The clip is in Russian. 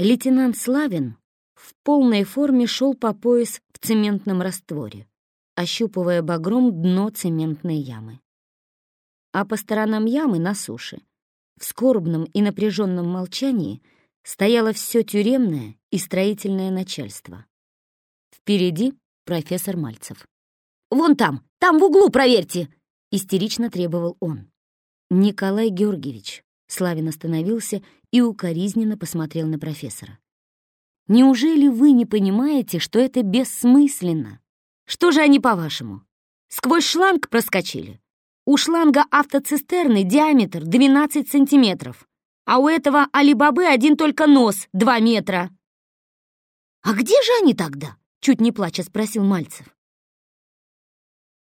Лейтенант Славин в полной форме шел по пояс в цементном растворе, ощупывая багром дно цементной ямы. А по сторонам ямы на суше, в скорбном и напряженном молчании, стояло все тюремное и строительное начальство. Впереди профессор Мальцев. «Вон там, там в углу проверьте!» — истерично требовал он. Николай Георгиевич. Славин остановился и укоризненно посмотрел на профессора. «Неужели вы не понимаете, что это бессмысленно? Что же они, по-вашему, сквозь шланг проскочили? У шланга автоцистерны диаметр 12 сантиметров, а у этого Алибабы один только нос 2 метра». «А где же они тогда?» — чуть не плача спросил Мальцев.